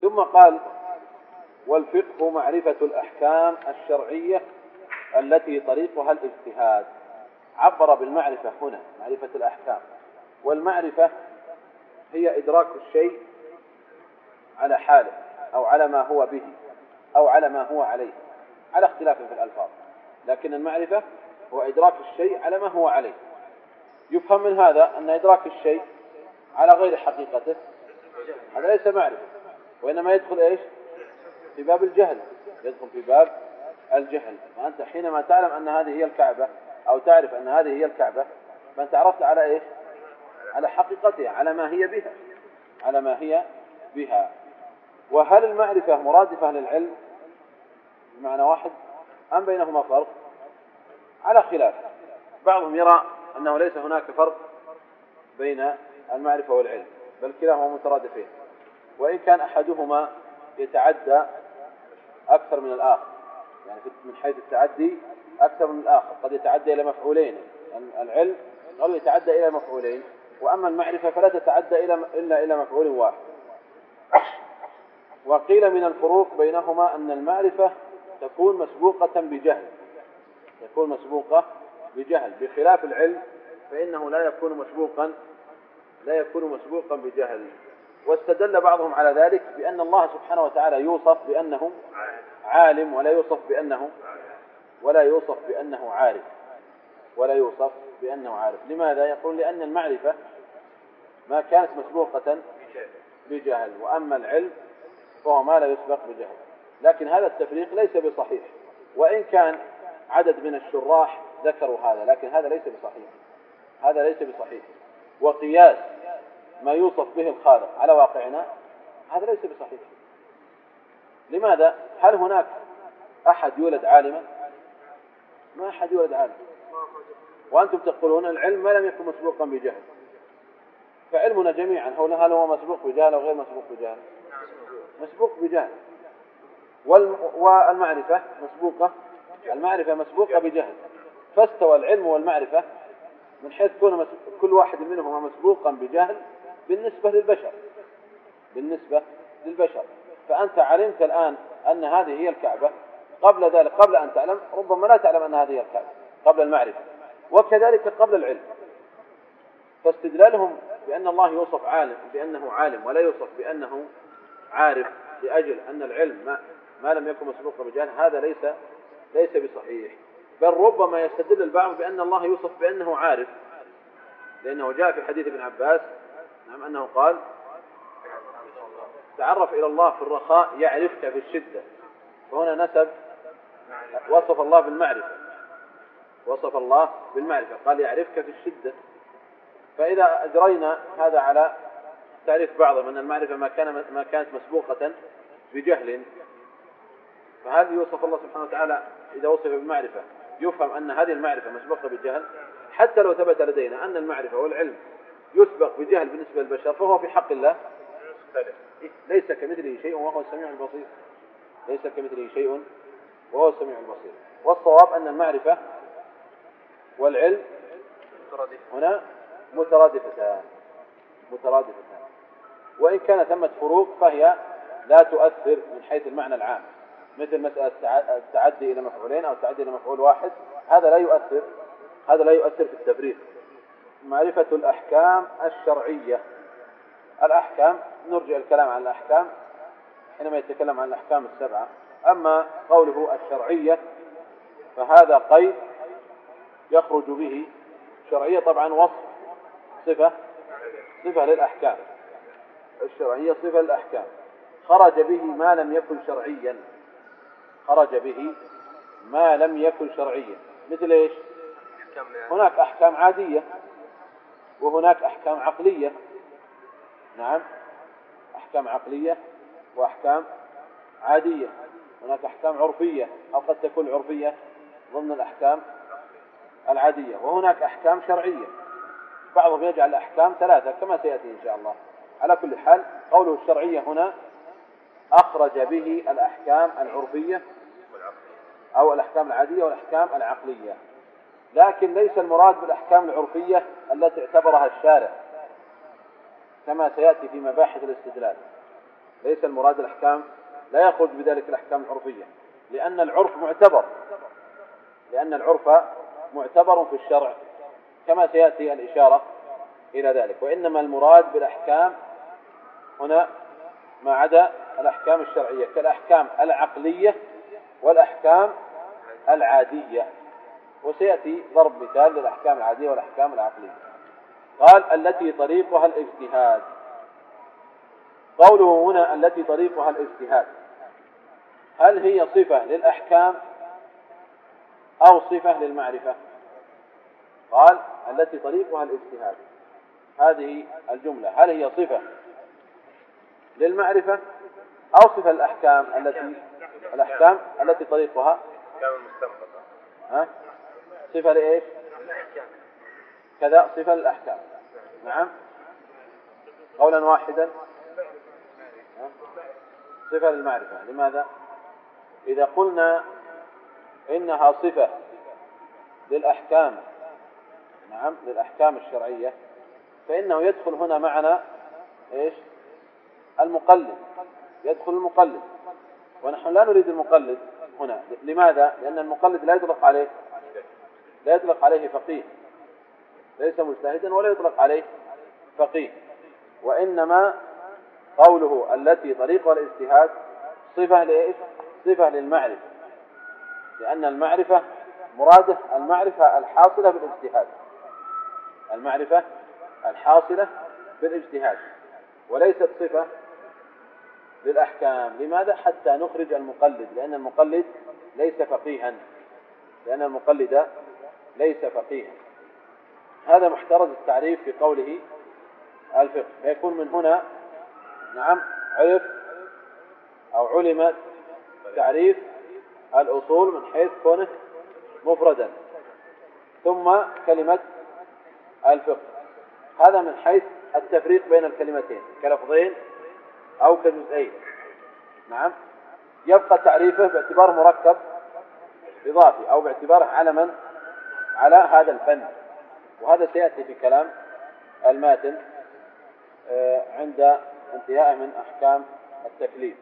ثم قال والفقه معرفة الأحكام الشرعية التي طريقها الاجتهاد. عبر بالمعرفة هنا معرفة الأحكام. والمعرفة هي إدراك الشيء على حاله أو على ما هو به أو على ما هو عليه على اختلاف في الألفاظ. لكن المعرفة هو إدراك الشيء على ما هو عليه. يفهم من هذا أن إدراك الشيء على غير حقيقته. هذا ليس معرفة. وإنما يدخل إيش؟ في باب الجهل. يدخل في باب الجهل. فأنت حينما تعلم أن هذه هي الكعبة أو تعرف أن هذه هي الكعبة فأنت عرفت على إيش؟ على حقيقتها على ما هي بها. على ما هي بها. وهل المعرفة مرادفة للعلم؟ بمعنى واحد أم بينهما فرق؟ على خلاف. بعضهم يرى أنه ليس هناك فرق بين المعرفة والعلم بل كلاهما مترادفين. وإن كان أحدهما يتعدى أكثر من الآخر. يعني من حيث التعدي أكثر من الآخر. قد يتعدى إلى مفعولين. العلم قد يتعدى إلى مفعولين. وأما المعرفة فلا تتعدى إلا إلى مفعول واحد. وقيل من الفروق بينهما أن المعرفة تكون مسبوقة بجهل. تكون مسبوقة بجهل. بخلاف العلم فإنه لا يكون مسبوقا لا يكون مسبوقا بجهل. واستدل بعضهم على ذلك بأن الله سبحانه وتعالى يوصف بأنه عالم ولا يوصف بأنه ولا يوصف بأنه عارف. ولا يوصف بأنه عارف. لماذا؟ يقول لأن المعرفة ما كانت مسبوقة بجهل وأما العلم فهو ما لا يسبق بجهل لكن هذا التفريق ليس بصحيح. وإن كان عدد من الشراح ذكروا هذا لكن هذا ليس بصحيح. هذا ليس بصحيح. وقياس ما يوصف به الخالق على واقعنا هذا ليس بصحيح. لماذا؟ هل هناك أحد يولد عالما؟ ما أحد يولد عالما. وأنتم تقولون العلم ما لم يكن مسبوقا بجهل. فعلمنا جميعا هل هو مسبوق بجهل أو غير مسبوق بجهل؟ مسبوق بجهل. والمعرفة مسبوقة المعرفة مسبوقة بجهل. فاستوى العلم والمعرفة من حيث كل واحد منهما مسبوقا بجهل بالنسبة للبشر. بالنسبة للبشر. فأنت علمت الآن أن هذه هي الكعبة. قبل ذلك قبل أن تعلم ربما لا تعلم أن هذه هي الكعبة قبل المعرفة. وكذلك قبل العلم. فاستدلالهم بأن الله يوصف عالم بأنه عالم ولا يوصف بأنه عارف لأجل أن العلم ما, ما لم يكن مسبوقا بجهل هذا ليس ليس بصحيح. بل ربما يستدل البعض بأن الله يوصف بأنه عارف لأنه جاء في حديث ابن عباس نعم أنه قال تعرف إلى الله في الرخاء يعرفك في الشدة. وهنا نسب وصف الله بالمعرفة. وصف الله بالمعرفة قال يعرفك في الشدة. فإذا أجرينا هذا على تعريف بعضهم أن المعرفة ما كان ما كانت مسبوقة بجهل. فهل يوصف الله سبحانه وتعالى إذا وصف بالمعرفة؟ يفهم أن هذه المعرفة مسبوقة بالجهل حتى لو ثبت لدينا أن المعرفة والعلم يسبق بجهل بالنسبة للبشر فهو في حق الله. ليس كمثله شيء وهو السميع البصير. ليس كمثله شيء وهو السميع البصير. والصواب أن المعرفة والعلم هنا مترادفتان. مترادفتان. وإن كان ثمة فروق فهي لا تؤثر من حيث المعنى العام. مثل مسألة التعدي إلى مفعولين أو التعدي إلى مفعول واحد هذا لا يؤثر هذا لا يؤثر في التفريق. معرفة الأحكام الشرعية. الأحكام نرجع الكلام عن الأحكام حينما يتكلم عن الأحكام السبعة. أما قوله الشرعية فهذا قيد يخرج به شرعية طبعا وصف صفة صفة للأحكام. الشرعية صفة للأحكام. خرج به ما لم يكن شرعيا. خرج به ما لم يكن شرعيا. مثل إيش؟ هناك أحكام عادية. وهناك أحكام عقلية. نعم. أحكام عقلية وأحكام عادية. هناك أحكام عرفية أو قد تكون عرفية ضمن الأحكام العادية. وهناك أحكام شرعية. بعضهم يجعل الأحكام ثلاثة كما سيأتي إن شاء الله. على كل حال قوله الشرعية هنا أخرج به الأحكام العرفية أو الأحكام العادية والأحكام العقلية. لكن ليس المراد بالأحكام العرفية التي اعتبرها الشارع كما سيأتي في مباحث الاستدلال. ليس المراد الأحكام لا يخرج بذلك الأحكام العرفية لأن العرف معتبر لأن العرف معتبر في الشرع كما سيأتي الإشارة إلى ذلك. وإنما المراد بالأحكام هنا ما عدا الأحكام الشرعية كالأحكام العقلية والأحكام العادية. وسيأتي ضرب مثال للأحكام العادية والأحكام العقلية. قال التي طريقها الاجتهاد. قوله هنا التي طريقها الاجتهاد. هل هي صفة للأحكام أو صفة للمعرفة؟ قال التي طريقها الاجتهاد. هذه الجملة. هل هي صفة للمعرفة أو صفة الأحكام التي الأحكام التي طريقها؟ ها؟ صفة لإيش؟ كذا صفة للأحكام. نعم. قولا واحدا. صفة للمعرفة. لماذا؟ إذا قلنا إنها صفة للأحكام نعم للأحكام الشرعية فإنه يدخل هنا معنا إيش؟ المقلد. يدخل المقلد. ونحن لا نريد المقلد هنا. لماذا؟ لأن المقلد لا يطلق عليه لا يطلق عليه فقيه. ليس مجتهدا ولا يطلق عليه فقيه. وإنما قوله التي طريق الاجتهاد صفة لإيش؟ صفة للمعرفة. لأن المعرفة مرادة المعرفة الحاصلة بالاجتهاد. المعرفة الحاصلة بالاجتهاد. وليست صفة للأحكام. لماذا؟ حتى نخرج المقلد. لأن المقلد ليس فقيها. لأن المقلد ليس فقيها. هذا محترز التعريف في قوله الفقه. فيكون من هنا نعم عرف أو علم تعريف الأصول من حيث كونه مفردا. ثم كلمة الفقه. هذا من حيث التفريق بين الكلمتين كلفظين أو كجزئين. نعم. يبقى تعريفه باعتباره مركب إضافي أو باعتباره علما على هذا الفن. وهذا سيأتي في كلام الماتن آه، عند انتهائه من أحكام التكليف.